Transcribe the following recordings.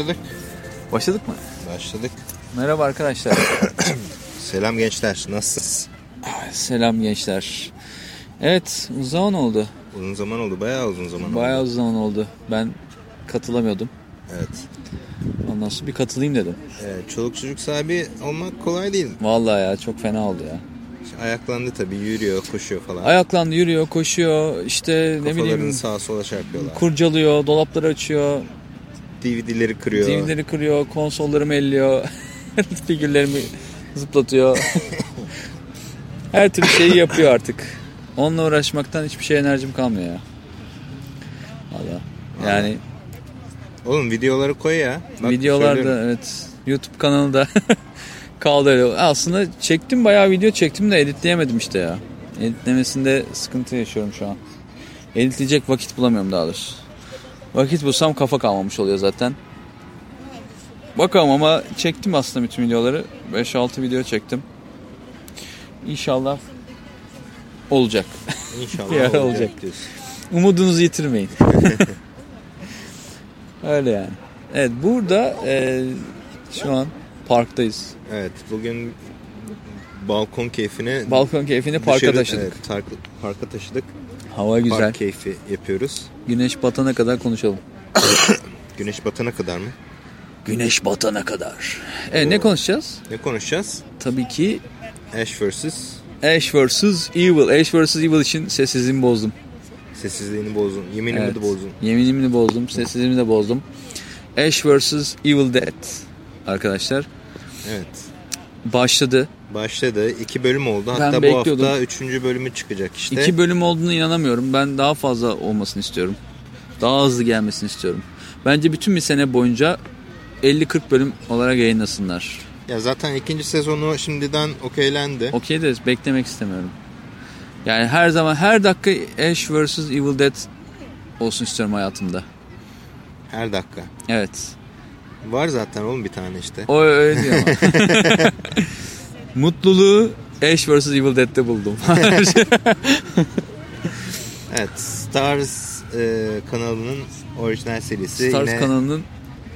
Başladık. Başladık mı? Başladık. Merhaba arkadaşlar. Selam gençler. Nasılsınız? Selam gençler. Evet uzun zaman oldu. Uzun zaman oldu. Bayağı uzun zaman Bayağı oldu. uzun zaman oldu. Ben katılamıyordum. Evet. Ondan sonra bir katılayım dedim. evet. Çoluk çocuk sahibi olmak kolay değil. Vallahi ya çok fena oldu ya. Ayaklandı tabii. Yürüyor, koşuyor falan. Ayaklandı yürüyor, koşuyor, işte ne Kafalarını bileyim sağa sola çarpıyorlar. kurcalıyor, dolapları açıyor, DVD'leri kırıyor. DVD'leri kırıyor, konsollarımı elliyor, figürlerimi zıplatıyor. Her türlü şeyi yapıyor artık. Onunla uğraşmaktan hiçbir şey enerjim kalmıyor ya. Valla. Yani Oğlum videoları koy ya. Bak, videolarda söylüyorum. evet YouTube kanalı da kaldı öyle. Aslında çektim bayağı video çektim de editleyemedim işte ya. Editlemesinde sıkıntı yaşıyorum şu an. Editleyecek vakit bulamıyorum daha doğrusu. Vakit bulsam kafa kalmamış oluyor zaten. Bakalım ama çektim aslında bütün videoları. 5-6 video çektim. İnşallah olacak. İnşallah olacak, olacak. diyorsun. Umudunuzu yitirmeyin. Öyle yani. Evet burada e, şu an parktayız. Evet. Bugün balkon keyfini Balkon keyfini parka dışarı- taşıdık. Evet, park- parka taşıdık. Hava güzel. Park keyfi yapıyoruz. Güneş batana kadar konuşalım. Güneş batana kadar mı? Güneş batana kadar. E, ne konuşacağız? Ne konuşacağız? Tabii ki Ash vs. Ash vs. Evil. Ash vs. Evil için sessizliğimi bozdum. Sessizliğini bozdun. Yeminimi Evet. de bozdun. Yeminimi de bozdum. Sessizliğimi de bozdum. Ash vs. Evil Dead. Arkadaşlar Evet. Başladı. Başladı. İki bölüm oldu. Ben Hatta bu hafta üçüncü bölümü çıkacak işte. İki bölüm olduğunu inanamıyorum. Ben daha fazla olmasını istiyorum. Daha hızlı gelmesini istiyorum. Bence bütün bir sene boyunca 50-40 bölüm olarak yayınlasınlar. Ya zaten ikinci sezonu şimdiden okeylendi. Okey de beklemek istemiyorum. Yani her zaman her dakika Ash vs Evil Dead olsun istiyorum hayatımda. Her dakika. Evet. Var zaten oğlum bir tane işte. O öyle diyor ama. Mutluluğu Ash vs Evil Dead'te buldum. Evet. Stars e, kanalının orijinal serisi. Stars Yine kanalının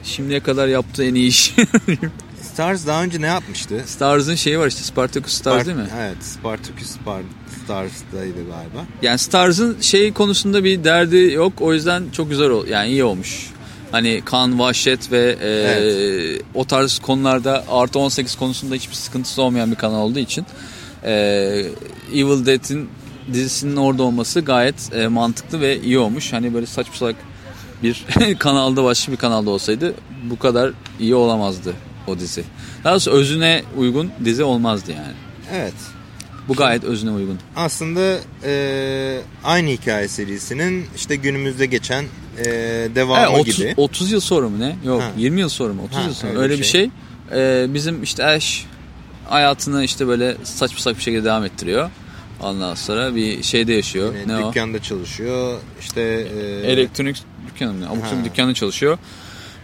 şimdiye kadar yaptığı en iyi iş. Stars daha önce ne yapmıştı? Stars'ın şeyi var işte Spartacus Stars Spart- değil mi? Evet. Spartacus Spar Stars'daydı galiba. Yani Stars'ın şey konusunda bir derdi yok. O yüzden çok güzel ol yani iyi olmuş. Hani kan, vahşet ve e, Evet. o tarz konularda artı 18 konusunda hiçbir sıkıntısı olmayan bir kanal olduğu için e, Evil Dead'in dizisinin orada olması gayet e, mantıklı ve iyi olmuş. Hani böyle saçma salak bir kanalda başka bir kanalda olsaydı bu kadar iyi olamazdı o dizi. Daha doğrusu özüne uygun dizi olmazdı yani. Evet. Bu gayet özüne uygun. Aslında e, aynı hikaye serisinin işte günümüzde geçen e, devamı Evet, 30, gibi. 30 yıl sonra mı ne? Yok Ha. 20 yıl sonra mı? 30 Ha, yıl sonra. öyle Öyle, bir bir şey. şey. Ee, bizim işte Ash hayatını işte böyle saçma sapan bir şekilde devam ettiriyor. Ondan sonra bir şeyde yaşıyor. Yine ne o? dükkanda çalışıyor. İşte e, Elektronik dükkanı mı? Abuk dükkanda çalışıyor.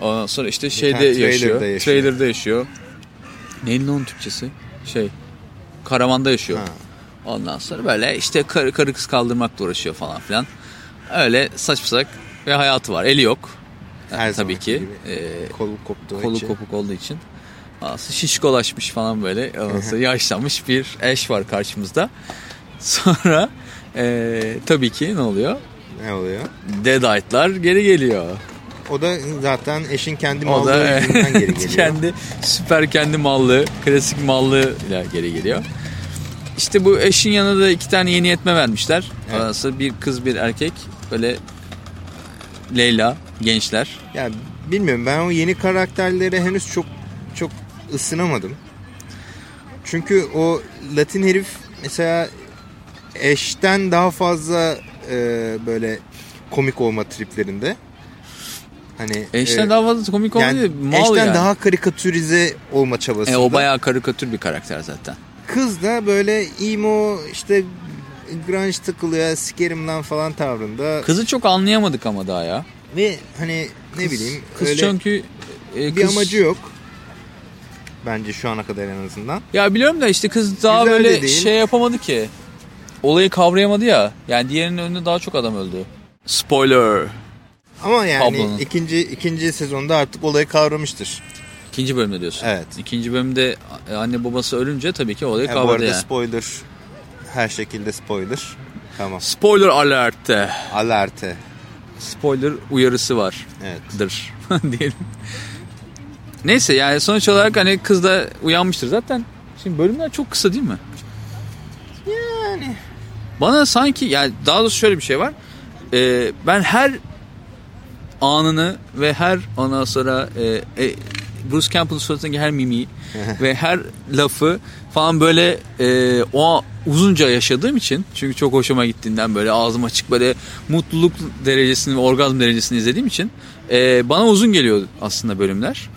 Ondan sonra işte şeyde tane trailer'da yaşıyor. yaşıyor. Trailer'da yaşıyor. Neydi onun Türkçesi? Şey karavanda yaşıyor. Ha. Ondan sonra böyle işte karı, karı kız kaldırmakla uğraşıyor falan filan. Öyle saçma salak ve hayatı var. Eli yok. Her tabii ki. Ee, kolu koptuğu kolu için. kopuk olduğu için. Aslında şişkolaşmış falan böyle. Sonra yaşlanmış bir eş var karşımızda. Sonra ee, tabii ki ne oluyor? Ne oluyor? Deadite'lar geri geliyor. O da zaten eşin kendi O mallığı da yüzünden geri geliyor. kendi süper kendi mallı, klasik mallı ile geri geliyor. İşte bu eşin yanına da iki tane yeni yetme vermişler. Evet. Bir kız bir erkek böyle Leyla gençler. Ya bilmiyorum ben o yeni karakterlere henüz çok çok ısınamadım. Çünkü o Latin herif mesela eşten daha fazla e, böyle komik olma triplerinde. Hani Eşten e, daha fazla komik olmuyor. yani mal eşten yani. daha karikatürize olma çabasında. E, o bayağı karikatür bir karakter zaten. Kız da böyle emo işte grunge takılıyor sikerim lan falan tavrında. Kızı çok anlayamadık ama daha ya. Ve hani ne Kız- bileyim Kız öyle çünkü e, bir kız- amacı yok. Bence şu ana kadar en azından. Ya biliyorum da işte kız daha Güzel de böyle değil. şey yapamadı ki. Olayı kavrayamadı ya. Yani diğerinin önünde daha çok adam öldü. Spoiler. Ama yani Pablo'nun. ikinci ikinci sezonda artık olayı kavramıştır. İkinci bölümde diyorsun. Evet. İkinci bölümde anne babası ölünce tabii ki olayı E, bu kavradı arada yani. spoiler. Her şekilde spoiler. Tamam. Spoiler alerte. Alerte. Spoiler uyarısı var. Evet. dır diyelim. Neyse yani sonuç olarak hani kız da uyanmıştır zaten. Şimdi bölümler çok kısa değil mi? Yani. Bana sanki yani daha doğrusu şöyle bir şey var. Ee, ben her anını ve her ondan sonra e, e, Bruce Campbell'ın suratındaki her mimiği ve her lafı falan böyle e, o uzunca yaşadığım için çünkü çok hoşuma gittiğinden böyle ağzım açık böyle mutluluk derecesini ve orgazm derecesini izlediğim için e, bana uzun geliyor aslında bölümler.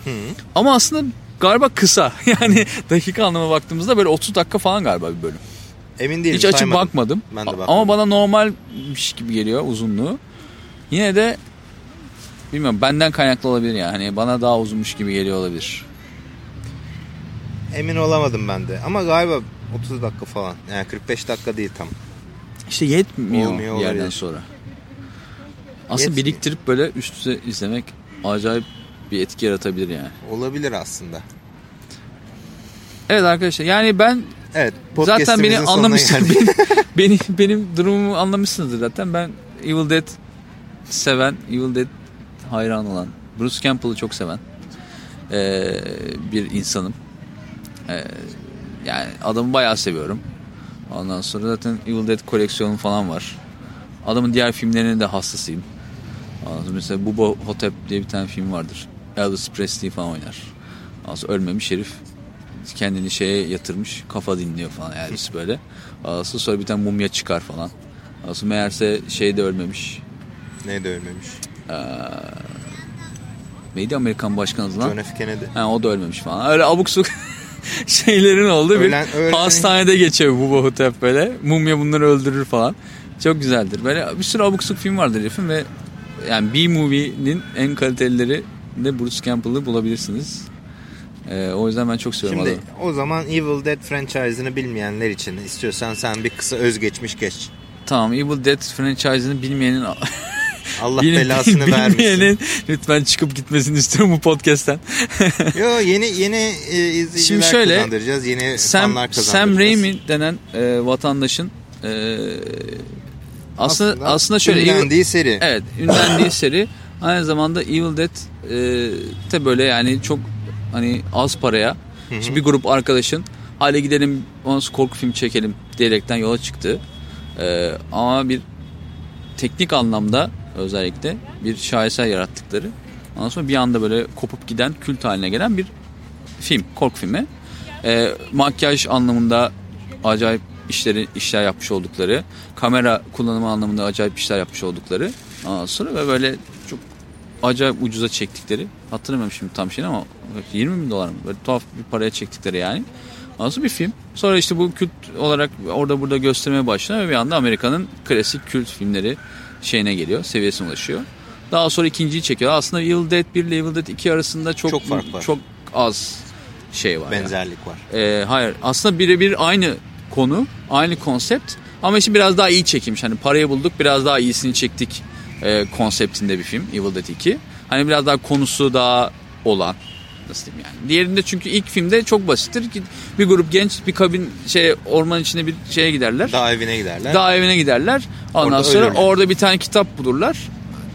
Ama aslında galiba kısa. Yani dakika anlamına baktığımızda böyle 30 dakika falan galiba bir bölüm. Emin değilim. Hiç açıp saymadım. bakmadım. Ben de bakmadım. Ama bana normalmiş gibi geliyor uzunluğu. Yine de bilmiyorum benden kaynaklı olabilir yani. Hani bana daha uzunmuş gibi geliyor olabilir. Emin olamadım ben de. Ama galiba 30 dakika falan. Yani 45 dakika değil tam. İşte yetmiyor Olmuyor, yerden olabilir. sonra. Aslında Yetmiyor. biriktirip böyle üst üste izlemek acayip bir etki yaratabilir yani. Olabilir aslında. Evet arkadaşlar yani ben Evet. zaten beni anlamışsınız. Benim, benim, benim durumumu anlamışsınızdır zaten. Ben Evil Dead seven, Evil Dead hayran olan, Bruce Campbell'ı çok seven eee, bir insanım. Eee, yani adamı bayağı seviyorum. Ondan sonra zaten Evil Dead koleksiyonum falan var. Adamın diğer filmlerinin de hastasıyım. Mesela Bubba Hotep diye bir tane film vardır. Elvis Presley falan oynar. Sonra ölmemiş herif kendini şeye yatırmış kafa dinliyor falan Elvis böyle. Ondan sonra bir tane mumya çıkar falan. Sonra meğerse şey de ölmemiş. Ne de ölmemiş. Neydi Amerikan başkanı lan? John F. Kennedy. Ha, o da ölmemiş falan. Öyle abuk subuk şeylerin oldu. Ölen- bir ölen- hastanede geçiyor bu Hotep böyle. Mumya bunları öldürür falan. Çok güzeldir. Böyle bir sürü abuk subuk film vardır herifin ve yani B-Movie'nin en kalitelileri de Bruce Campbell'ı bulabilirsiniz. Ee, o yüzden ben çok seviyorum Şimdi adamı. o zaman Evil Dead franchise'ını bilmeyenler için istiyorsan sen bir kısa özgeçmiş geç. Tamam Evil Dead franchise'ını bilmeyenin Allah Bil- belasını vermesin. lütfen çıkıp gitmesini istiyorum bu podcast'ten. Yo yeni yeni e, izleyiciler Şimdi şöyle, kazandıracağız. Yeni Sam, fanlar kazandıracağız. Sam Raimi denen e, vatandaşın e, aslında aslında, şöyle Evil- ünlendiği seri. evet ünlendiği seri aynı zamanda Evil Dead e, de böyle yani çok hani az paraya işte bir grup arkadaşın hale gidelim ondan korku film çekelim diyerekten yola çıktı. E, ama bir teknik anlamda özellikle bir şaheser yarattıkları ondan sonra bir anda böyle kopup giden kült haline gelen bir film, korku filmi. E, makyaj anlamında acayip işleri işler yapmış oldukları, kamera kullanımı anlamında acayip işler yapmış oldukları. Ondan sonra ve böyle çok acayip ucuza çektikleri. Hatırlamıyorum şimdi tam şeyini ama 20 bin dolar mı? Böyle tuhaf bir paraya çektikleri yani. Sonra bir film. Sonra işte bu kült olarak orada burada göstermeye başlıyor ve bir anda Amerika'nın klasik kült filmleri şeyine geliyor, seviyesine ulaşıyor. Daha sonra ikinciyi çekiyor. Aslında Evil Dead 1 ile Evil Dead 2 arasında çok Çok fark var. çok az şey var. yani. Benzerlik var. Ee, hayır aslında birebir aynı konu aynı konsept ama işte biraz daha iyi çekilmiş. Hani parayı bulduk biraz daha iyisini çektik e, konseptinde bir film Evil Dead 2. Hani biraz daha konusu daha olan nasıl diyeyim yani. Diğerinde çünkü ilk filmde çok basittir ki bir grup genç bir kabin şey orman içinde bir şeye giderler. Daha evine giderler. Daha evine giderler. Ondan Orada sonra ölürler. orada bir tane kitap bulurlar.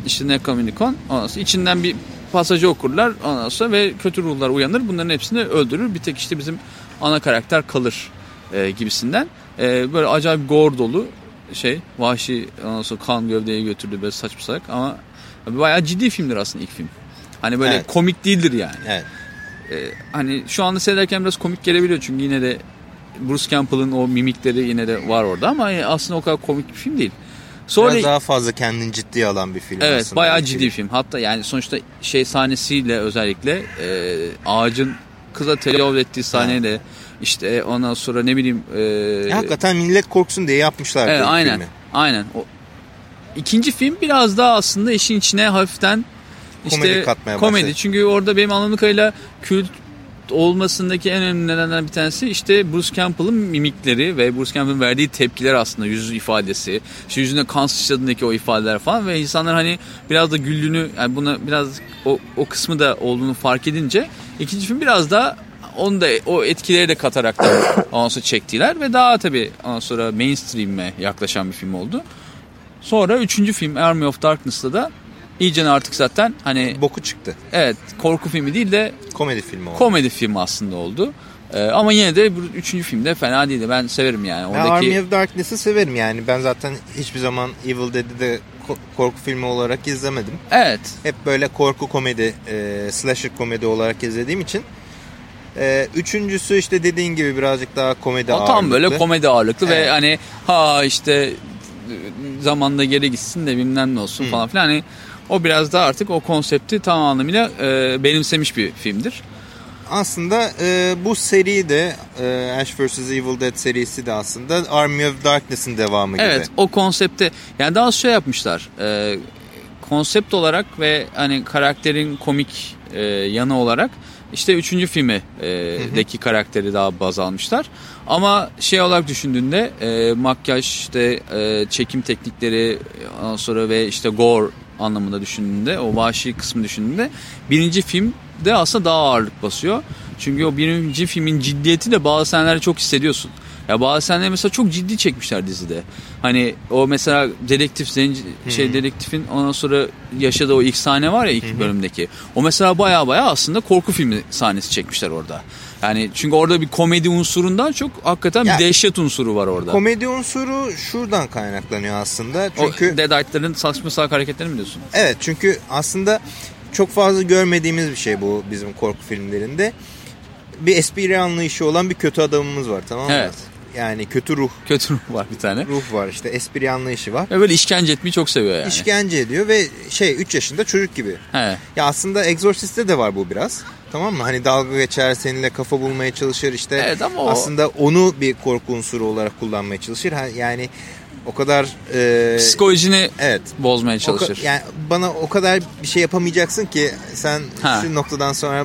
İşte Necronomicon. Ondan sonra içinden bir pasajı okurlar. Ondan sonra ve kötü ruhlar uyanır. Bunların hepsini öldürür. Bir tek işte bizim ana karakter kalır e, gibisinden. E, böyle acayip gore dolu şey. Vahşi ondan sonra kan gövdeye götürdü böyle saçma salak ama bayağı ciddi filmdir aslında ilk film. Hani böyle Evet. komik değildir yani. Evet. E, hani şu anda seyrederken biraz komik gelebiliyor çünkü yine de Bruce Campbell'ın o mimikleri yine de var orada ama aslında o kadar komik bir film değil. Sonra Biraz daha fazla kendini ciddiye alan bir film evet aslında. bayağı ciddi film. bir film. Hatta yani sonuçta şey sahnesiyle özellikle e, ağacın kıza tecavüz ettiği sahneyle işte ondan sonra ne bileyim e, Ya, hakikaten millet korksun diye yapmışlar evet, aynen filmi. aynen. O, ikinci film biraz daha aslında işin içine hafiften işte Komedi katmaya komedi. başladı. Çünkü orada benim anladığım kadarıyla kült olmasındaki en önemli nedenlerden bir tanesi işte Bruce Campbell'ın mimikleri ve Bruce Campbell'ın verdiği tepkiler aslında yüz ifadesi. İşte yüzünde kan sıçradığındaki o ifadeler falan ve insanlar hani biraz da güldüğünü yani buna biraz o, o kısmı da olduğunu fark edince ikinci film biraz daha onu da o etkileri de katarak da ondan sonra çektiler ve daha tabii ondan sonra mainstream'e yaklaşan bir film oldu. Sonra üçüncü film Army of Darkness'ta da iyice artık zaten hani Boku çıktı. evet korku filmi değil de Komedi filmi oldu. komedi filmi aslında oldu. Ee, ama yine de bu üçüncü filmde fena değildi. Ben severim yani. Ben Oradaki Army of Darkness'ı severim yani. Ben zaten hiçbir zaman Evil Dead'i de ko- korku filmi olarak izlemedim. Evet. Hep böyle korku komedi, e, slasher komedi olarak izlediğim için. E, üçüncüsü işte dediğin gibi birazcık daha komedi O ağırlıklı. tam böyle komedi ağırlıklı ve Evet. hani ha işte zamanda geri gitsin de bilmem ne olsun falan filan. Hani o biraz da artık o konsepti tam anlamıyla e, benimsemiş bir filmdir. Aslında e, bu seri de e, Ash vs. Evil Dead serisi de aslında Army of Darkness'ın devamı gibi. Evet o konsepte yani daha şey yapmışlar e, konsept olarak ve hani karakterin komik e, yanı olarak işte üçüncü filmi e, deki karakteri daha baz almışlar. Ama şey olarak düşündüğünde e, makyaj işte e, çekim teknikleri ondan sonra ve işte gore anlamında düşündüğünde o vahşi kısmı düşündüğünde birinci film de aslında daha ağırlık basıyor. Çünkü o birinci filmin ciddiyeti de bazı sahnelerde çok hissediyorsun. Ya bazı sahneleri mesela çok ciddi çekmişler dizide. Hani o mesela dedektif zenci, şey dedektifin ondan sonra yaşadığı o ilk sahne var ya ilk bölümdeki. O mesela baya baya aslında korku filmi sahnesi çekmişler orada. Yani çünkü orada bir komedi unsurundan çok hakikaten Ya- bir dehşet unsuru var orada. Komedi unsuru şuradan kaynaklanıyor aslında. o Çünkü Deadite'ların saçma salak hareketlerini mi diyorsun? Evet çünkü aslında çok fazla görmediğimiz bir şey bu bizim korku filmlerinde. Bir espri anlayışı olan bir kötü adamımız var tamam mı? Evet. Yani kötü ruh Kötü ruh var bir tane. ruh var işte espri anlayışı var. Ve böyle işkence etmeyi çok seviyor yani. İşkence ediyor ve şey 3 yaşında çocuk gibi. He. Ya aslında Exorcist'te de var bu biraz. Tamam mı? Hani dalga geçer, seninle kafa bulmaya çalışır işte. Evet ama o- Aslında onu bir korku unsuru olarak kullanmaya çalışır. Yani o kadar... e, Psikolojini evet. bozmaya O çalışır. yani bana o kadar bir şey yapamayacaksın ki sen Ha. şu noktadan sonra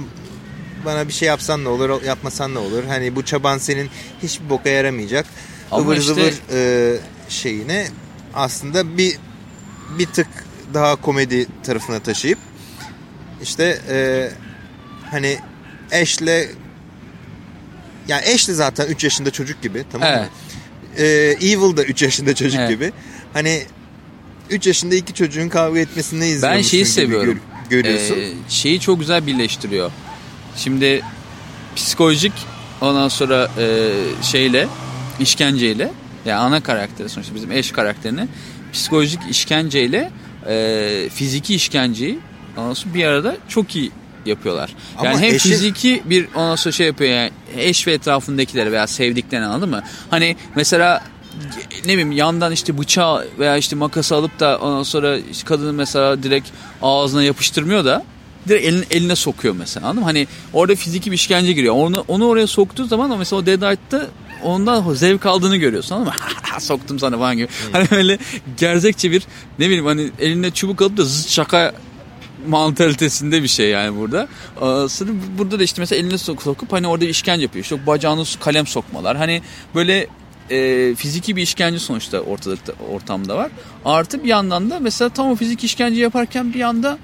bana bir şey yapsan ne olur, yapmasan ne olur? Hani bu çaban senin hiçbir boka yaramayacak. Ama Ivır işte- zıvır e, şeyine aslında bir bir tık daha komedi tarafına taşıyıp işte e, hani Ash'le yani de zaten 3 yaşında çocuk gibi tamam mı? E, Evil da 3 yaşında çocuk Evet. gibi. Hani 3 yaşında iki çocuğun kavga etmesini Ben izliyormuşsun şeyi gibi seviyorum. gör- görüyorsun. Ee, şeyi çok güzel birleştiriyor. Şimdi psikolojik ondan sonra e, şeyle işkenceyle yani ana karakteri sonuçta bizim eş karakterini psikolojik işkenceyle e, fiziki işkenceyi ondan sonra bir arada çok iyi yapıyorlar. Ama yani hem eşi- fiziki bir ondan sonra şey yapıyor yani eş ve etrafındakileri veya sevdiklerini anladın mı? Hani mesela ne bileyim yandan işte bıçağı veya işte makası alıp da ondan sonra işte kadını mesela direkt ağzına yapıştırmıyor da direkt elin, eline sokuyor mesela anladın mı? Hani orada fiziki bir işkence giriyor. Onu, onu oraya soktuğu zaman o mesela o Deadite'da ondan zevk aldığını görüyorsun anladın mı? Soktum sana falan gibi. Hani böyle gerzekçe bir ne bileyim hani elinde çubuk alıp da zıt şaka mantalitesinde bir şey yani burada. Aslında burada da işte mesela eline sok- sokup hani orada işkence yapıyor. İşte bacağını kalem sokmalar. Hani böyle e, fiziki bir işkence sonuçta ortalıkta ortamda var. Artı bir yandan da mesela tam o fizik işkence yaparken bir anda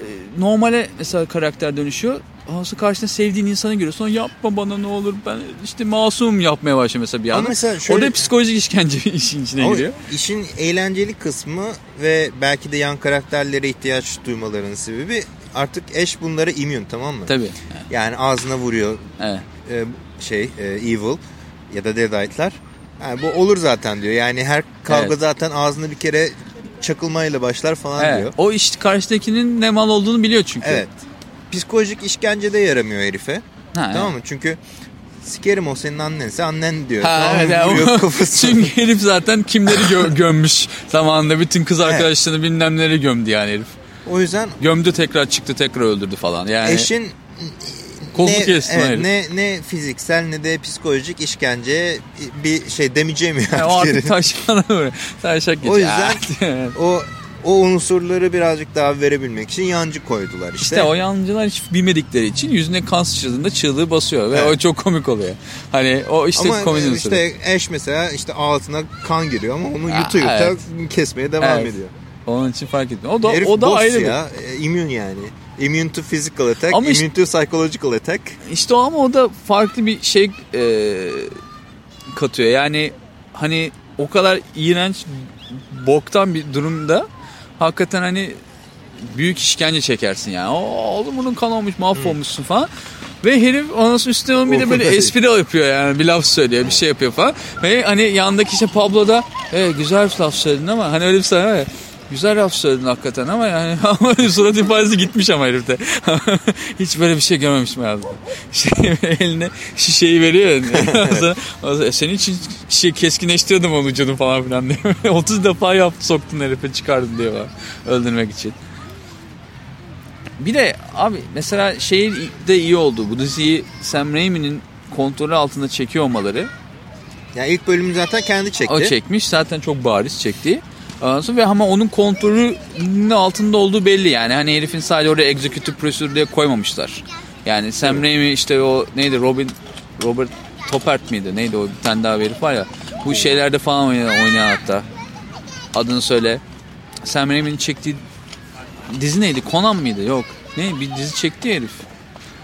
e, normale mesela karakter dönüşüyor. Ondan karşısında sevdiğin insanı görüyorsun. Sonra yapma bana ne olur ben işte masum yapmaya başlıyor mesela bir anda. mesela şöyle- Orada psikolojik işkence işin içine Ama giriyor. işin eğlenceli kısmı ve belki de yan karakterlere ihtiyaç duymalarının sebebi artık eş bunlara immün tamam mı? Tabii. Yani ağzına vuruyor Evet. e, şey e, Evil ya da Deadite'lar. Yani bu olur zaten diyor. Yani her kavga Evet. zaten ağzına bir kere çakılmayla başlar falan Evet. diyor. O iş karşıdakinin ne mal olduğunu biliyor çünkü. Evet. Psikolojik işkence de yaramıyor herife. Ha, Tamam mı? Çünkü sikerim o senin annense annen diyor. Ha, tamam evet, Vuruyor. Çünkü herif zaten kimleri gö- gömmüş zamanında bütün kız Evet. arkadaşlarını bilmem neleri gömdü yani herif. O yüzden Gömdü tekrar çıktı tekrar öldürdü falan yani. eşin Kolunu ne, evet, ne, ne fiziksel ne de psikolojik işkence bir şey demeyeceğim Yani yani. o artık taş bana böyle. Taşak. O yüzden- o o unsurları birazcık daha verebilmek için yancı koydular işte. İşte o yancılar hiç bilmedikleri için yüzüne kan sıçradığında çığlığı basıyor ve Evet. o çok komik oluyor. Hani o işte Ama komedi unsuru. işte eş mesela işte ağzına kan giriyor ama onu yutu yuta evet. kesmeye devam Evet. ediyor. Onun için fark etmiyor. O da Herif o da ayrı bir. ya. E, Immune yani. Immune to physical attack, Ama işte- immune to psychological attack. İşte o ama o da farklı bir şey e, katıyor. Yani hani o kadar iğrenç boktan bir durumda hakikaten hani büyük işkence çekersin yani. O oğlum bunun kan olmuş mahvolmuşsun falan. Ve herif ondan üstüne bir de böyle espri yapıyor yani bir laf söylüyor bir şey yapıyor falan. Ve hani yanındaki işte Pablo da e, güzel laf söyledin ama hani öyle bir şey var ya, Güzel laf söyledin hakikaten ama yani surat ifadesi gitmiş ama herifte. Hiç böyle bir şey görmemiştim hayatımda. Şey, eline şişeyi veriyor. Yani. Senin için şey keskinleştiriyordum onu canım falan filan diyor. 30 defa yaptı soktun herife çıkardın diyor bana. Öldürmek için. Bir de abi mesela şey de iyi oldu. Bu diziyi Sam Raimi'nin kontrolü altında çekiyor olmaları. Yani ilk bölümü zaten kendi çekti. O çekmiş zaten çok bariz çekti. Sonra ve ama onun kontrolünün altında olduğu belli yani. Hani herifin sadece oraya executive producer diye koymamışlar. Yani Sam Raimi işte o neydi Robin Robert Topert miydi? Neydi o bir tane daha bir herif var ya. Bu şeylerde falan oynayan, oynayan hatta. Adını söyle. Sam Raimi'nin çektiği dizi neydi? Conan mıydı? Yok. Ne bir dizi çekti herif.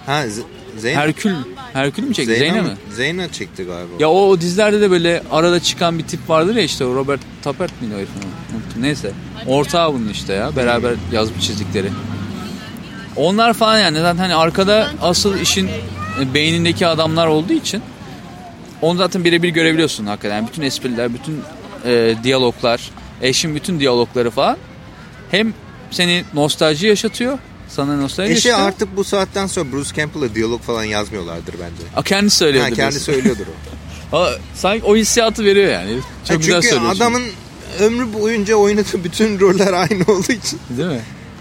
Ha Z- Zeyn Herkül. Herkül mü çekti? Zeyna Zeyne mı? mi? Zeyna çekti galiba. Ya o, o dizilerde de böyle arada çıkan bir tip vardır ya işte o Robert Tappert miydi o? Unuttum. Neyse. Ortağı bunun işte ya. Beraber yazıp çizdikleri. Onlar falan yani zaten hani arkada asıl işin e, beynindeki adamlar olduğu için onu zaten birebir görebiliyorsun hakikaten. Yani bütün espriler, bütün e, diyaloglar, eşin bütün diyalogları falan hem seni nostalji yaşatıyor. Sana nostalji Eşi artık bu saatten sonra Bruce Campbell'a diyalog falan yazmıyorlardır bence. Aa, kendi söylüyordu. Ha, kendi söylüyordur o. Aa, Sanki o hissiyatı veriyor yani. Çok Ha, güzel çünkü söylüyor. çünkü. adamın ömrü boyunca oynadığı bütün roller aynı olduğu için. Değil mi?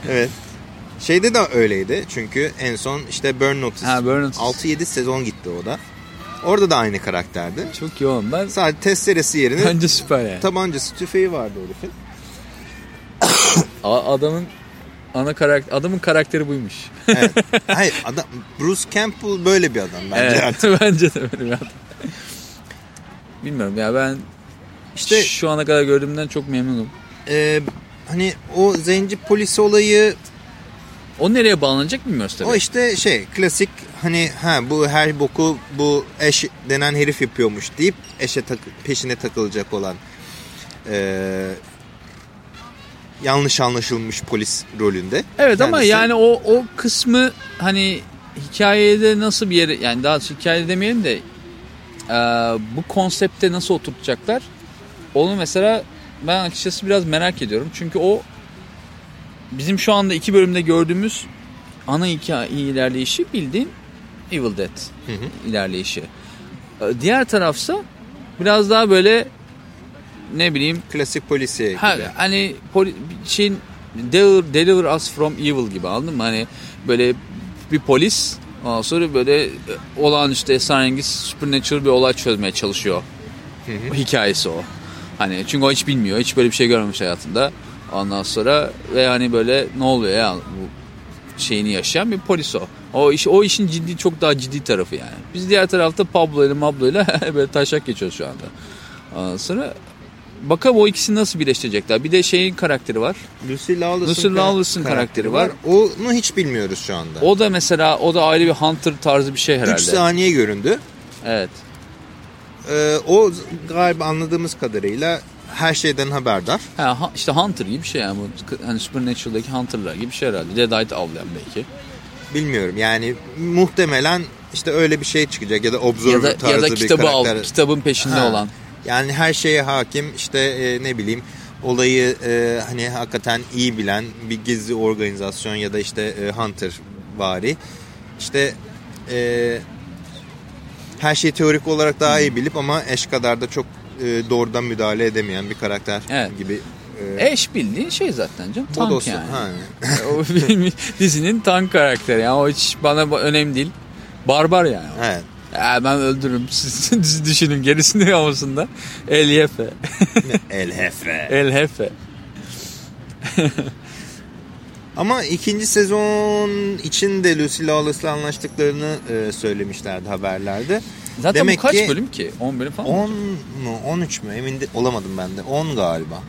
Evet. Şeyde de öyleydi çünkü en son işte Burn Notice. Ha, Burn Notice. 6-7 sezon gitti o da. Orada da aynı karakterdi. Çok iyi oğlum. Ben Sadece testeresi yerine bence süper yani. tabancası tüfeği vardı o herifin. A- adamın ana karakter adamın karakteri buymuş. Evet. Hayır adam Bruce Campbell böyle bir adam bence Evet, artık. bence de böyle bir adam. Bilmiyorum ya ben İşte şu ana kadar gördüğümden çok memnunum. e, hani o zenci polis olayı O nereye bağlanacak bilmiyoruz tabii. o işte şey klasik hani ha bu her boku bu eş denen herif yapıyormuş deyip eşe tak, peşine takılacak olan e, yanlış anlaşılmış polis rolünde. evet ama kendisi. yani o o kısmı hani hikayede nasıl bir yere yani daha doğrusu hikaye demeyelim de e, bu konsepte nasıl oturtacaklar onu mesela ben açıkçası biraz merak ediyorum. Çünkü o bizim şu anda iki bölümde gördüğümüz ana hikaye ilerleyişi bildiğin Evil Dead Hı hı. ilerleyişi. E, Diğer tarafsa biraz daha böyle ne bileyim Klasik polisi gibi. Ha, hani poli, şeyin deliver, deliver us from evil gibi anladın mı? Hani böyle bir polis ondan sonra böyle e, olağanüstü esrarengiz supernatural bir olay çözmeye çalışıyor. Hı hı. Hikayesi o. Hani çünkü o hiç bilmiyor. Hiç böyle bir şey görmemiş hayatında. Ondan sonra ve hani böyle ne oluyor ya bu şeyini yaşayan bir polis o. O iş o işin ciddi çok daha ciddi tarafı yani. Biz diğer tarafta Pablo ile Mablo ile böyle taşak geçiyoruz şu anda. Ondan sonra bakalım o ikisini nasıl birleştirecekler. Bir de şeyin karakteri var. Lucy Lawless'ın, Lawless'ın karakteri var. Onu hiç bilmiyoruz şu anda. O da mesela o da ayrı bir hunter tarzı bir şey herhalde. 3 saniye göründü. Evet. Ee, o galiba anladığımız kadarıyla her şeyden haberdar. Ha, işte hunter gibi bir şey yani hani Supernatural'daki hunterlar gibi bir şey herhalde. Deadite avlayan belki. Bilmiyorum yani muhtemelen işte öyle bir şey çıkacak ya da observer Ya da tarzı ya da bir kitabı karakter. al, kitabın peşinde Ha. olan. Yani her şeye hakim işte e, ne bileyim olayı e, hani hakikaten iyi bilen bir gizli organizasyon ya da işte e, hunter vari. İşte e, her şeyi teorik olarak daha iyi bilip ama eş kadar da çok e, doğrudan müdahale edemeyen bir karakter Evet. gibi. E, Eş bildiğin şey zaten canım. Tank dostu- yani. o dizinin tank karakteri. Yani o hiç bana önemli değil. Barbar yani. Evet. Ya ben öldürürüm. Siz düşünün gerisini yamasında. El Jefe. El Hefe. El Jefe. Ama ikinci sezon için de Lucy Lawless'la anlaştıklarını e, söylemişlerdi haberlerde. Zaten Demek bu kaç ki- bölüm ki? 10 bölüm falan mı? 10 mu 13 mü emin de, olamadım ben de 10 galiba.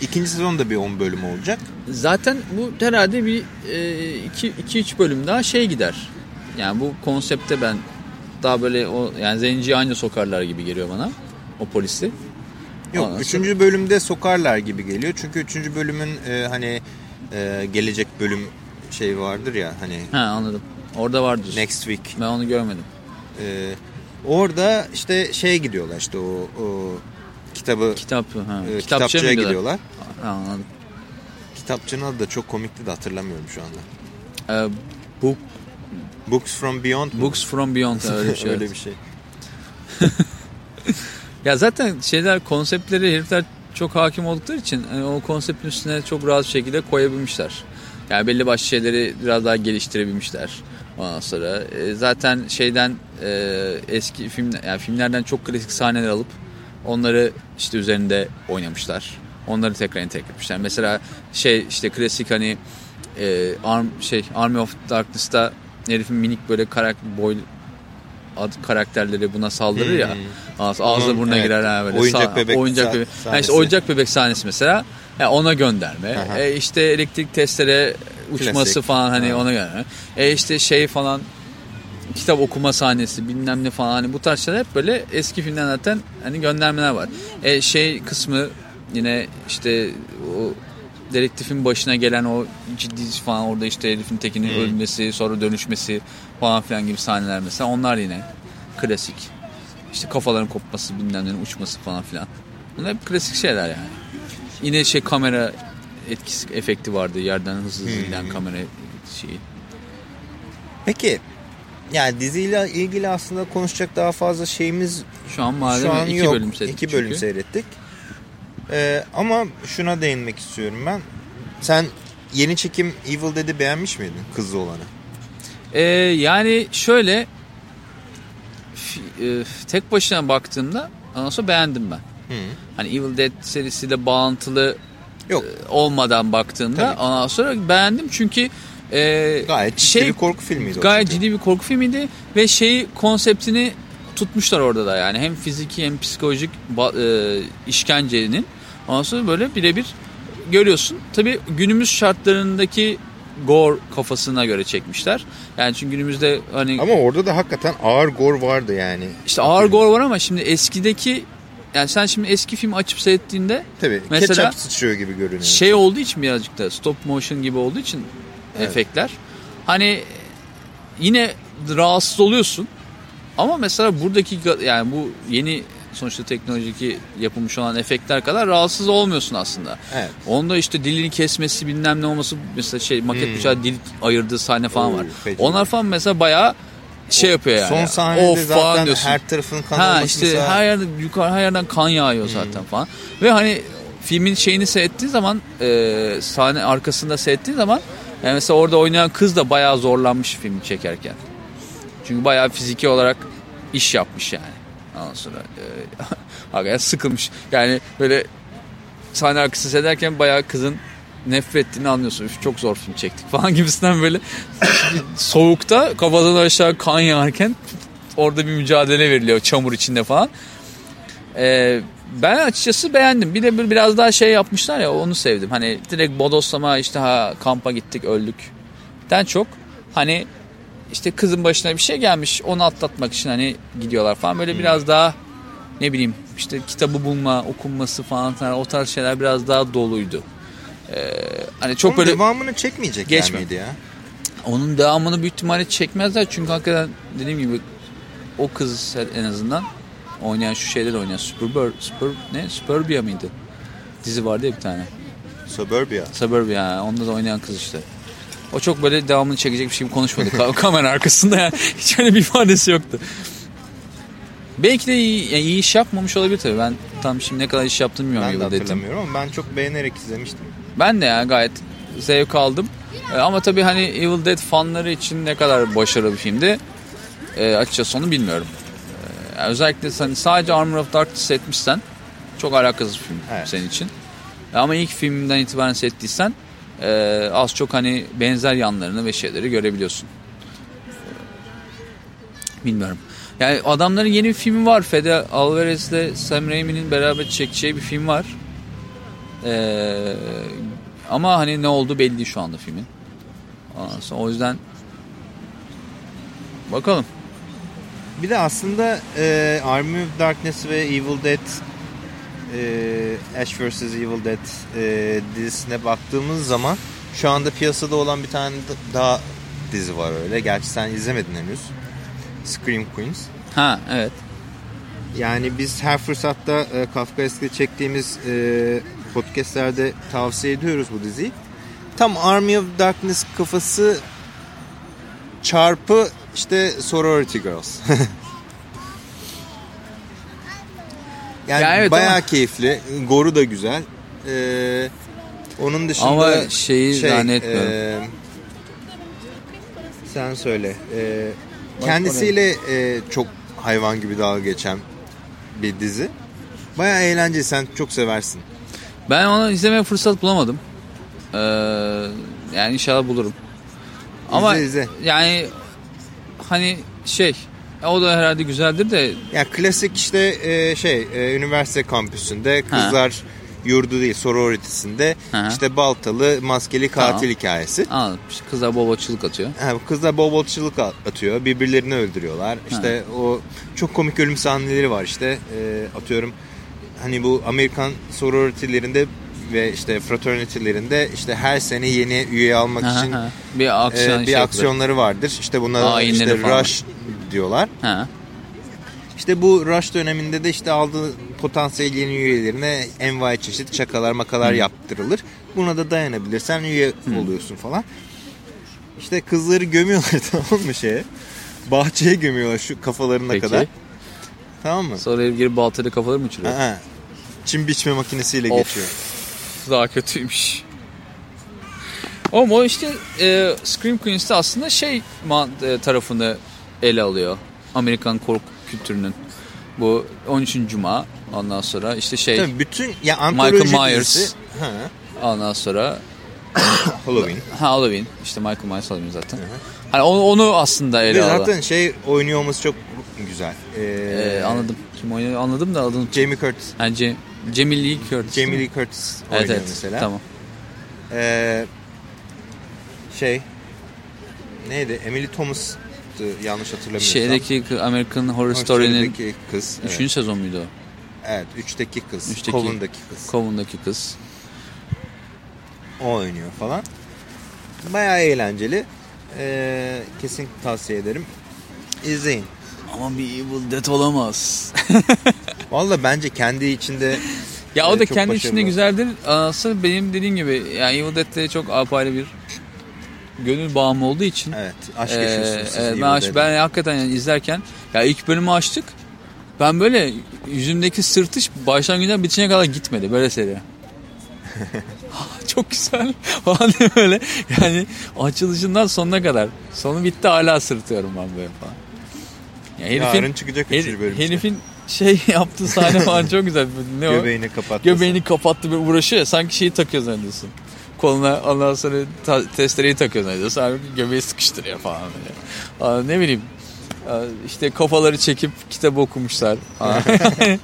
İkinci sezonda bir 10 bölüm olacak. Zaten bu herhalde bir 2-3 bölüm daha şey gider. Yani bu konsepte ben daha böyle o yani zenciyi aynı sokarlar gibi geliyor bana. O polisi. Yok Ondan üçüncü bölümde sokarlar gibi geliyor. Çünkü üçüncü bölümün e, hani e, gelecek bölüm şey vardır ya hani Ha anladım. Orada vardır. next week. Ben onu görmedim. E, orada işte şey gidiyorlar işte o, o kitabı Kitap ha. e, Kitapçıya kitapçıya gidiyorlar? Ha, anladım. Kitapçının adı da çok komikti de hatırlamıyorum şu anda. Ee, book, Books from Beyond mu? Books from Beyond öyle bir şey. Öyle bir şey. Ya zaten şeyler konseptleri herifler çok hakim oldukları için hani o konseptin üstüne çok rahat şekilde koyabilmişler. Yani belli başlı şeyleri biraz daha geliştirebilmişler. Ondan sonra e, zaten şeyden e, eski film yani filmlerden çok klasik sahneler alıp onları işte üzerinde oynamışlar. Onları tekrar entegre etmişler. Mesela şey işte klasik hani e, Arm şey Army of Darkness'ta herifin minik böyle karakter boy ad karakterleri buna saldırır ya. Ağız, ağzı Onun, burnuna evet, girer ha böyle. oyuncak bebek oyuncak bebek. sahnesi. Yani işte oyuncak bebek sahnesi mesela. Yani ona gönderme. Aha. E işte elektrik testere uçması Klasik. falan hani Ha. ona gönderme. E işte şey falan kitap okuma sahnesi bilmem ne falan hani bu tarz şeyler hep böyle eski filmden zaten hani göndermeler var. E şey kısmı yine işte o dedektifin başına gelen o ciddi falan orada işte herifin tekinin Hmm. ölmesi sonra dönüşmesi falan filan gibi sahneler mesela onlar yine klasik. İşte kafaların kopması bilmem ne uçması falan filan. Bunlar hep klasik şeyler yani. Yine şey kamera etkisi efekti vardı yerden hızlı hızlı Hmm. kamera şeyi. Peki yani diziyle ilgili aslında konuşacak daha fazla şeyimiz Şu an madem şu an iki yok. bölüm seyrettik İki bölüm çünkü. seyrettik. Ee, ama şuna değinmek istiyorum ben. Sen yeni çekim Evil Dead'i beğenmiş miydin kızlı olanı? Ee, yani şöyle e, tek başına baktığımda ondan sonra beğendim ben. Hı. Hani Evil Dead serisiyle bağlantılı Yok e, olmadan baktığımda Tabii. ondan sonra beğendim çünkü e, gayet ciddi şey bir korku filmiydi gayet ciddi bir korku filmiydi ve şey konseptini tutmuşlar orada da yani hem fiziki hem psikolojik e, işkencenin ondan böyle birebir görüyorsun. Tabi günümüz şartlarındaki gore kafasına göre çekmişler. Yani çünkü günümüzde hani Ama orada da hakikaten ağır gore vardı yani. işte ağır gore var ama şimdi eskideki yani sen şimdi eski film açıp seyrettiğinde Tabii Mesela- ketçap sıçrıyor gibi görünüyor. şey olduğu için birazcık da stop motion gibi olduğu için Evet. efektler. Hani yine rahatsız oluyorsun. Ama mesela buradaki yani bu yeni sonuçta teknolojik yapılmış olan efektler kadar rahatsız olmuyorsun aslında. Evet. Onda işte dilini kesmesi bilmem ne olması mesela şey maket Hmm. bıçağı dil ayırdığı sahne falan Oo, var. feci. Onlar falan mesela bayağı şey yapıyor yani. Son sahnede Of falan zaten diyorsun. her tarafın kan Ha işte mesela- her yerden yukarı her yerden kan yağıyor zaten falan. Ve hani filmin şeyini seyrettiğin zaman e, sahne arkasında seyrettiğin zaman yani mesela orada oynayan kız da bayağı zorlanmış filmi çekerken. Çünkü bayağı fiziki olarak iş yapmış yani. Ondan sonra e, hakikaten sıkılmış. Yani böyle sahne arkası seyrederken bayağı kızın nefret ettiğini anlıyorsun. Çok zor film çektik falan gibisinden böyle soğukta kafadan aşağı kan yağarken orada bir mücadele veriliyor çamur içinde falan. Ee, ben açıkçası beğendim. Bir de bir- biraz daha şey yapmışlar ya onu sevdim. Hani direkt bodoslama işte ha kampa gittik öldük. Den çok hani işte kızın başına bir şey gelmiş onu atlatmak için hani gidiyorlar falan. Böyle biraz daha ne bileyim işte kitabı bulma, okunması falan filan o tarz şeyler biraz daha doluydu. Ee, hani çok Onun böyle devamını çekmeyecekler Geçme. miydi ya? onun devamını büyük ihtimalle çekmezler çünkü hakikaten dediğim gibi o kız en azından oynayan şu şeyler oynayan Superbir, Super, ne Suburbia mıydı? Dizi vardı ya bir tane. Suburbia. Suburbia onda da oynayan kız işte. O çok böyle devamını çekecek bir şey konuşmadı. Ka- kamera arkasında yani hiç öyle bir ifadesi yoktu. Belki de iyi, yani iyi iş yapmamış olabilir tabii. Ben tam şimdi ne kadar iş yaptığını bilmiyorum. Ben de hatırlamıyorum ama ben çok beğenerek izlemiştim. Ben de yani gayet zevk aldım. E, ama tabii hani Evil Dead fanları için ne kadar başarılı bir filmdi e, açıkçası onu bilmiyorum. E, yani özellikle sen sadece Armor of Darkness etmişsen çok alakasız bir film Evet. senin için. Ama ilk filmden itibaren seyrettiysen e, az çok hani benzer yanlarını ve şeyleri görebiliyorsun. Bilmiyorum. Yani adamların yeni bir filmi var. Fede Alvarez'le Sam Raimi'nin beraber çekeceği bir film var. Ee, ama hani ne oldu belli şu anda filmin. O yüzden bakalım. Bir de aslında e, Army of Darkness ve Evil Dead e, Ash vs. Evil Dead e, dizisine baktığımız zaman şu anda piyasada olan bir tane daha dizi var öyle. Gerçi sen izlemedin henüz. Scream Queens. Ha evet. Yani biz her fırsatta e, Kafkaesk'te çektiğimiz e, podcastlerde tavsiye ediyoruz bu diziyi. Tam Army of Darkness kafası çarpı işte Sorority Girls. yani Ya evet bayağı ama- keyifli. Goru da güzel. Ee, onun dışında Ama şeyi şey, zannetmiyorum. e, sen söyle. E, kendisiyle e, çok hayvan gibi dalga geçen bir dizi. Bayağı eğlenceli. Sen çok seversin. Ben onu izlemeye fırsat bulamadım. Ee, yani inşallah bulurum. Ama İzle, izle. yani hani şey o da herhalde güzeldir de Ya klasik işte e, şey e, üniversite kampüsünde kızlar yurdu değil sororitisinde Ha. işte baltalı maskeli katil Tamam. hikayesi. anladım. İşte kızlar boboçuluk atıyor. Ha, kızlar bol atıyor. Birbirlerini öldürüyorlar. İşte o çok komik ölüm sahneleri var işte. E, atıyorum hani bu Amerikan sororitilerinde ve işte fraternity'lerinde işte her sene yeni üye almak Aha, için ha. bir aksiyon e, bir şey aksiyonları vardır. İşte buna Ayinleri işte falan. rush diyorlar. Ha. İşte bu rush döneminde de işte aldığı potansiyel yeni üyelerine envai çeşit çakalar makalar yaptırılır. Buna da dayanabilirsen üye oluyorsun falan. İşte kızları gömüyorlar tamam mı şeye? Bahçeye gömüyorlar şu kafalarına Peki. kadar. Tamam mı? Sonra ilgili baltayla kafaları mı uçuruyor? Aha. Çim biçme makinesiyle Of. geçiyor. Daha kötüymüş. Ama o işte e, Scream Queens'te aslında şey e, tarafını ele alıyor. Amerikan korku kültürünün. Bu 13. Cuma ondan sonra işte şey Tabii bütün ya Michael Myers. dizisi- Ha, ondan sonra Halloween. ha, Halloween işte Michael Myers Halloween zaten. Hani onu, onu aslında ele alıyor. zaten şey oynuyor olması çok güzel. Ee, E, anladım. Kim oynuyor anladım da adını. Jamie Curtis. Yani Cem, Jamie Lee Curtis. Jamie Lee? Curtis oynuyor Evet evet. mesela. Tamam. Ee, şey neydi? Emily Thomas yanlış hatırlamıyorsam. Şeydeki American Horror Story'nin kız. Evet. 3. sezon muydu o? evet, üçteki kız. Üçteki- Coven'daki kız. Coven'daki kız. O oynuyor falan. Bayağı eğlenceli. Ee, kesin tavsiye ederim. İzleyin. Ama bir Evil Dead olamaz. Valla bence kendi içinde ya o e, da kendi içinde başarılı. güzeldir. Aslında benim dediğim gibi yani Evil Dead'de çok apayrı bir gönül bağım olduğu için. Evet. Aşk Ee, yaşıyorsunuz Evil ben, aş- Dead'e. ben hakikaten yani izlerken ya ilk bölümü açtık. Ben böyle yüzümdeki sırtış başlangıçtan bitişine kadar gitmedi böyle seri. Çok güzel falan diye böyle yani açılışından sonuna kadar. Sonu bitti hala sırtıyorum ben böyle falan. Ya herifin, Yarın çıkacak her- üçüncü bölüm işte. Şey yaptığı sahne falan çok güzel. Ne o? Göbeğini kapattı. Göbeğini kapattı ve uğraşıyor ya, sanki şeyi takıyor zannediyorsun. Koluna ondan sonra ta- testereyi takıyor zannediyorsun. Halbuki göbeği sıkıştırıyor falan. Böyle. Aa, ne bileyim işte kafaları çekip kitap okumuşlar.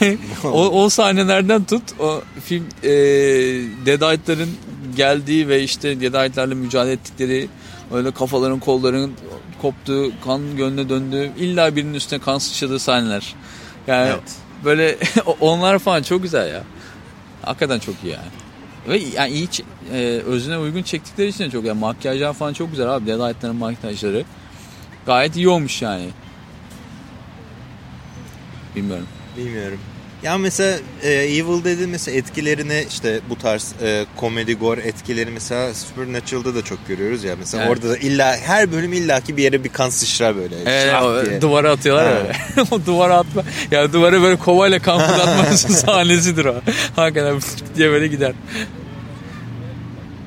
O, o sahnelerden tut o film e, Deadite'ların geldiği ve işte Deadite'larla mücadele ettikleri öyle kafaların kolların koptuğu kan gönlüne döndüğü illa birinin üstüne kan sıçradığı sahneler. Yani Evet. böyle onlar falan çok güzel ya. Hakikaten çok iyi yani. Ve yani iyi e, özüne uygun çektikleri için de çok yani makyajlar falan çok güzel abi. Deadite'ların makyajları gayet iyi olmuş yani. Bilmiyorum. Bilmiyorum. Ya mesela e, Evil Dead'in mesela etkilerini işte bu tarz e, komedi gore etkileri mesela Supernatural'da da çok görüyoruz ya. Mesela Evet. orada da illa her bölüm illaki bir yere bir kan sıçrar böyle. Evet, şak o diye. duvara atıyorlar Ha. o duvara atma. Ya duvara böyle kovayla kan fırlatma sahnesidir o. Hakikaten diye böyle gider.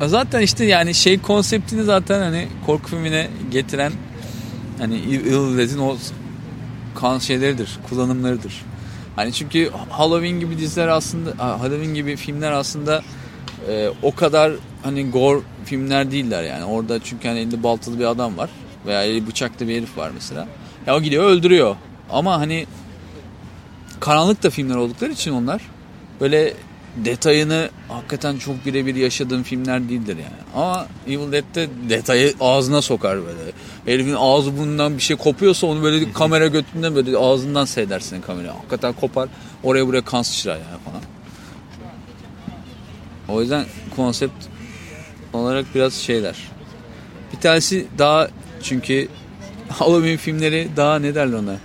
Zaten işte yani şey konseptini zaten hani korku filmine getiren hani Evil Dead'in o kan şeyleridir, kullanımlarıdır. Hani çünkü Halloween gibi diziler aslında Halloween gibi filmler aslında e, o kadar hani gore filmler değiller yani. Orada çünkü hani elinde baltalı bir adam var veya eli bıçaklı bir herif var mesela. Ya o gidiyor öldürüyor. Ama hani karanlık da filmler oldukları için onlar böyle detayını hakikaten çok birebir yaşadığım filmler değildir yani. Ama Evil Dead'de detayı ağzına sokar böyle. Herifin ağzı bundan bir şey kopuyorsa onu böyle kamera götünden böyle ağzından seyredersin kamera. Hakikaten kopar. Oraya buraya kan sıçrar yani falan. O yüzden konsept olarak biraz şeyler. Bir tanesi daha çünkü Halloween filmleri daha ne derler ona?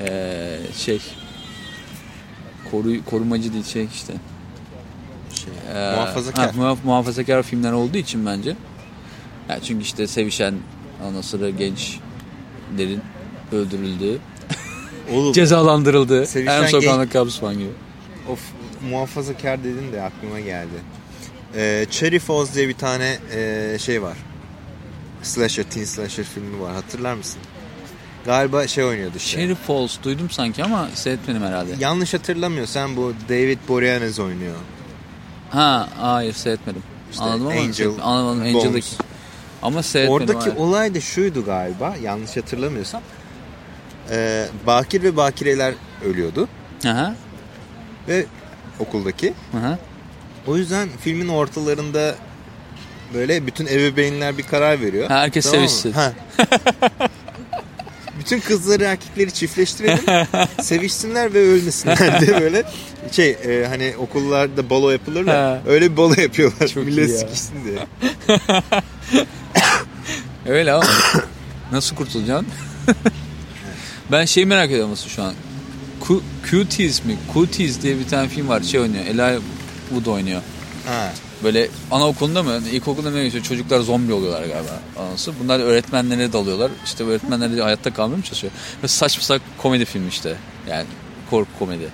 Ee, şey koru, korumacı değil şey işte. Şey, Ee, muhafazakar. Ha, muhaf- muhafazakar filmler olduğu için bence. Yani çünkü işte sevişen ondan sonra gençlerin öldürüldüğü, Oğlum cezalandırıldığı, Sevişen en sokağında kabus falan gibi. of muhafazakar dedin de aklıma geldi. Ee, Cherry Falls diye bir tane e, şey var. Slasher, teen slasher filmi var. Hatırlar mısın? Galiba şey oynuyordu işte. Cherry Falls duydum sanki ama seyretmedim herhalde. Yanlış hatırlamıyorsam bu David Boreanaz oynuyor. Ha hayır seyretmedim. İşte Anladım ama Angel seyretmedim. anladım. Angel'daki. Ama seyretmedim. Oradaki hayır. olay da şuydu galiba. Yanlış hatırlamıyorsam. Ee, bakir ve bakireler ölüyordu. Aha, Ve okuldaki. aha. O yüzden filmin ortalarında böyle bütün ebeveynler bir karar veriyor. Herkes Tamam sevişsin. Ha. bütün kızları erkekleri çiftleştirelim. sevişsinler ve ölmesinler diye böyle şey e, hani okullarda balo yapılır da öyle bir balo yapıyorlar. Çok Millet ya. sikişsin diye. Öyle ama nasıl kurtulacaksın? ben şeyi merak ediyorum aslında şu an. Cu- Cuties mi? Cuties diye bir tane film var. Şey oynuyor. Elijah Wood oynuyor. Ha. Böyle anaokulunda mı? İlkokulda mı geçiyor? Çocuklar zombi oluyorlar galiba. Anası. Bunlar öğretmenlere dalıyorlar. İşte öğretmenler de hayatta kalmaya mı çalışıyor? Ve saçma sapan komedi film işte. Yani korku komedi.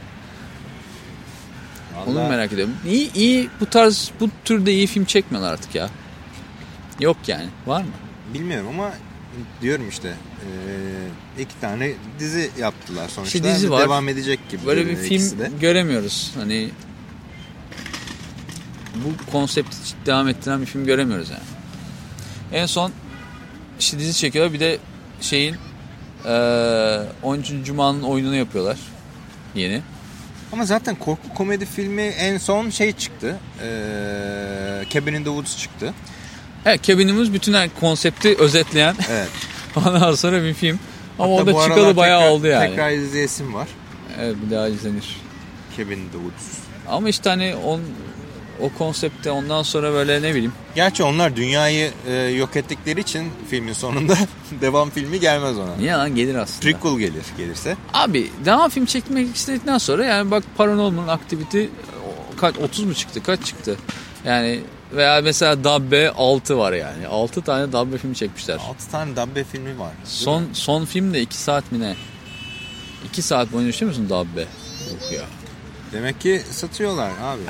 Onu Vallahi- merak ediyorum. İyi, iyi bu tarz bu türde iyi film çekmiyorlar artık ya. Yok yani. Var mı? Bilmiyorum ama diyorum işte e, iki tane dizi yaptılar sonuçta. İşte dizi Ve var. Devam edecek gibi. Böyle bir de. film göremiyoruz. Hani bu konsepti devam ettiren bir film göremiyoruz yani. En son işte dizi çekiyorlar bir de şeyin eee 13. Cuma'nın oyununu yapıyorlar. Yeni. Ama zaten korku komedi filmi en son şey çıktı. E, Cabin in the Woods çıktı. Evet Cabin'imiz bütün her konsepti özetleyen Evet. ondan sonra bir film. Ama Hatta o da çıkalı bayağı tekrar- oldu yani. Tekrar izleyesim var. Evet bir daha izlenir. Cabin in the Woods. Ama işte hani on, o konsepte ondan sonra böyle ne bileyim Gerçi onlar dünyayı e, yok ettikleri için filmin sonunda devam filmi gelmez ona. niye lan gelir aslında. Prequel gelir gelirse. Abi devam film çekmek istedikten sonra yani bak Paranormal Activity o, kaç 30 mu çıktı? Kaç çıktı? Yani veya mesela Dabbe 6 var yani. 6 tane Dabbe film çekmişler. 6 tane Dabbe filmi var. Son mi? son film de 2 saat mi ne? 2 saat boyunca düşünüyor musun Dabbe? Yok ya. Demek ki satıyorlar abi.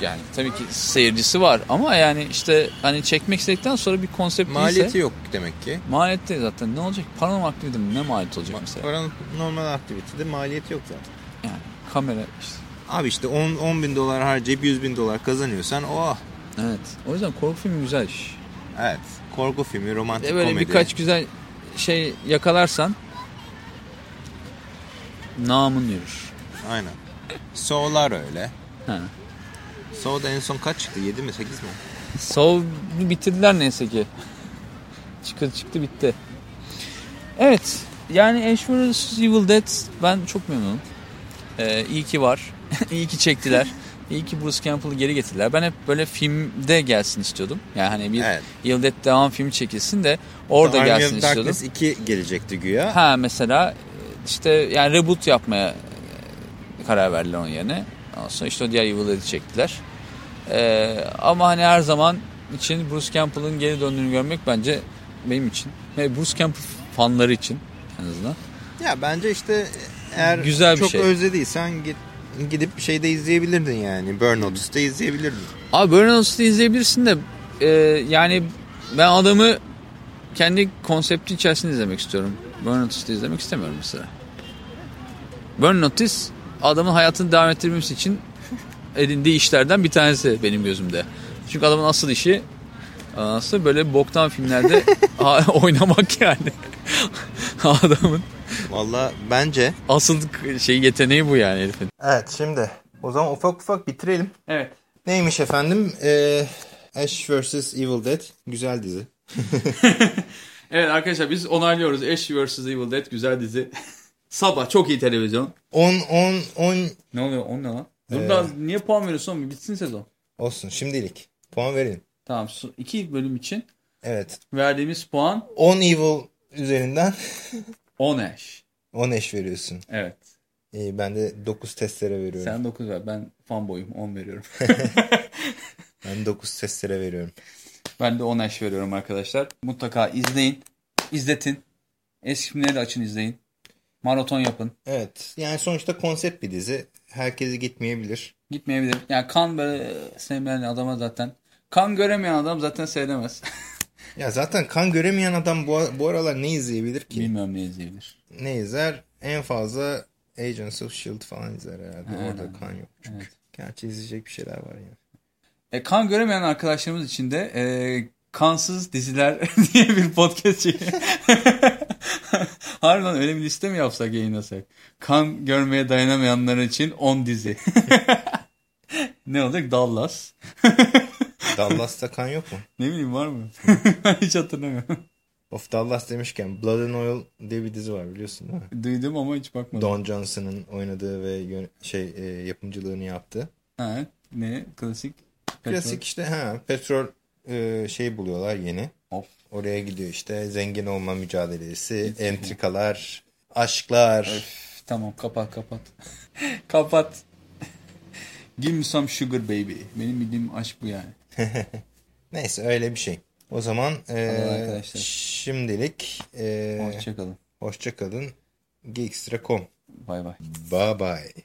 Yani tabii ki seyircisi var ama yani işte hani çekmek istedikten sonra bir konsept Maliyeti değilse yok demek ki. maliyeti zaten ne olacak? Paranormal Activity mi? ne maliyet olacak mesela? Paranormal aktivitede maliyeti yok zaten. Yani kamera işte. Abi işte 10, 10 bin dolar harcayıp 100 bin dolar kazanıyorsan oh. Evet. O yüzden korku filmi güzel iş. Evet. Korku filmi, romantik E böyle komedi. birkaç güzel şey yakalarsan namın yürür. Aynen. Sow'lar öyle. Ha. Sow'da en son kaç çıktı? 7 mi 8 mi? Sow'u bitirdiler neyse ki. Çıktı çıktı bitti. Evet. Yani Ash vs. Evil Dead ben çok memnunum. Ee, iyi ki var. iyi ki çektiler. İyi ki Bruce Campbell'ı geri getirdiler. Ben hep böyle filmde gelsin istiyordum. Yani hani bir Evet. Evil Dead devam filmi çekilsin de orada Army gelsin of istiyordum. Darkness 2 gelecekti güya. Ha mesela işte yani reboot yapmaya karar verdiler onun yerine. Ondan sonra işte o diğer Evil Dead'i çektiler. Ee, ama hani her zaman için Bruce Campbell'ın geri döndüğünü görmek bence benim için ve Bruce Campbell fanları için en azından. Ya bence işte eğer Güzel bir çok şey. özlediysen git, gidip şeyde izleyebilirdin yani. Burnouts'ta izleyebilirdin. Abi Burnouts'u izleyebilirsin de e, yani ben adamı kendi konsepti içerisinde izlemek istiyorum. Burnouts'u izlemek istemiyorum mesela. Burnouts adamın hayatını devam ettirmesi için edindiği işlerden bir tanesi benim gözümde. Çünkü adamın asıl işi aslında böyle boktan filmlerde oynamak yani. adamın Valla bence. asıl şey yeteneği bu yani herifin. Evet şimdi o zaman ufak ufak bitirelim. Evet. Neymiş efendim? Ee, Ash vs. Evil Dead. Güzel dizi. Evet arkadaşlar biz onaylıyoruz. Ash vs. Evil Dead güzel dizi. Sabah çok iyi televizyon. 10 10 10 Ne oluyor? O ne lan? Dur Ee, daha niye puan veriyorsun oğlum? Bitsin sezon. olsun şimdilik. Puan verelim. Tamam su- iki bölüm için Evet. verdiğimiz puan 10 Evil üzerinden 10 Ash. 10 Ash veriyorsun. Evet. İyi ben de 9 testlere veriyorum. Sen 9 ver. Ben fanboyum. 10 veriyorum. Ben 9 testlere veriyorum. ben de 10 Ash veriyorum arkadaşlar. Mutlaka izleyin. İzletin. Eski filmleri açın izleyin. Maraton yapın. Evet. Yani sonuçta konsept bir dizi. Herkese gitmeyebilir. Gitmeyebilir. Yani kan böyle sevmeyen adama zaten. Kan göremeyen adam zaten seyredemez. Ya zaten kan göremeyen adam bu, bu aralar ne izleyebilir ki? Bilmiyorum ne izleyebilir. Ne izler? En fazla Agents of S.H.I.E.L.D. falan izler herhalde. Aynen. Orada kan yok çünkü. Evet. Gerçi izleyecek bir şeyler var ya. E, kan göremeyen arkadaşlarımız için de e, kansız diziler diye bir podcast çekiyor. Harbiden öyle bir liste mi yapsak yayınlasak? Kan görmeye dayanamayanlar için 10 dizi. ne olacak? Dallas. Dallas'ta kan yok mu? Ne bileyim var mı? Hiç hatırlamıyorum. Of Dallas demişken Blood and Oil diye bir dizi var biliyorsun değil mi? Duydum ama hiç bakmadım. Don Johnson'ın oynadığı ve şey e, yapımcılığını yaptığı. Ha, ne? Klasik. Klasik işte ha petrol e, şey buluyorlar yeni. Oraya gidiyor işte zengin olma mücadelesi, entrikalar, aşklar. Öf, tamam kapat kapat. kapat. Give me some sugar baby. Benim bildiğim aşk bu yani. Neyse öyle bir şey. O zaman e, şimdilik e, Hoşçakalın. hoşça kalın. Geekstra.com Bay bay. Bye bye.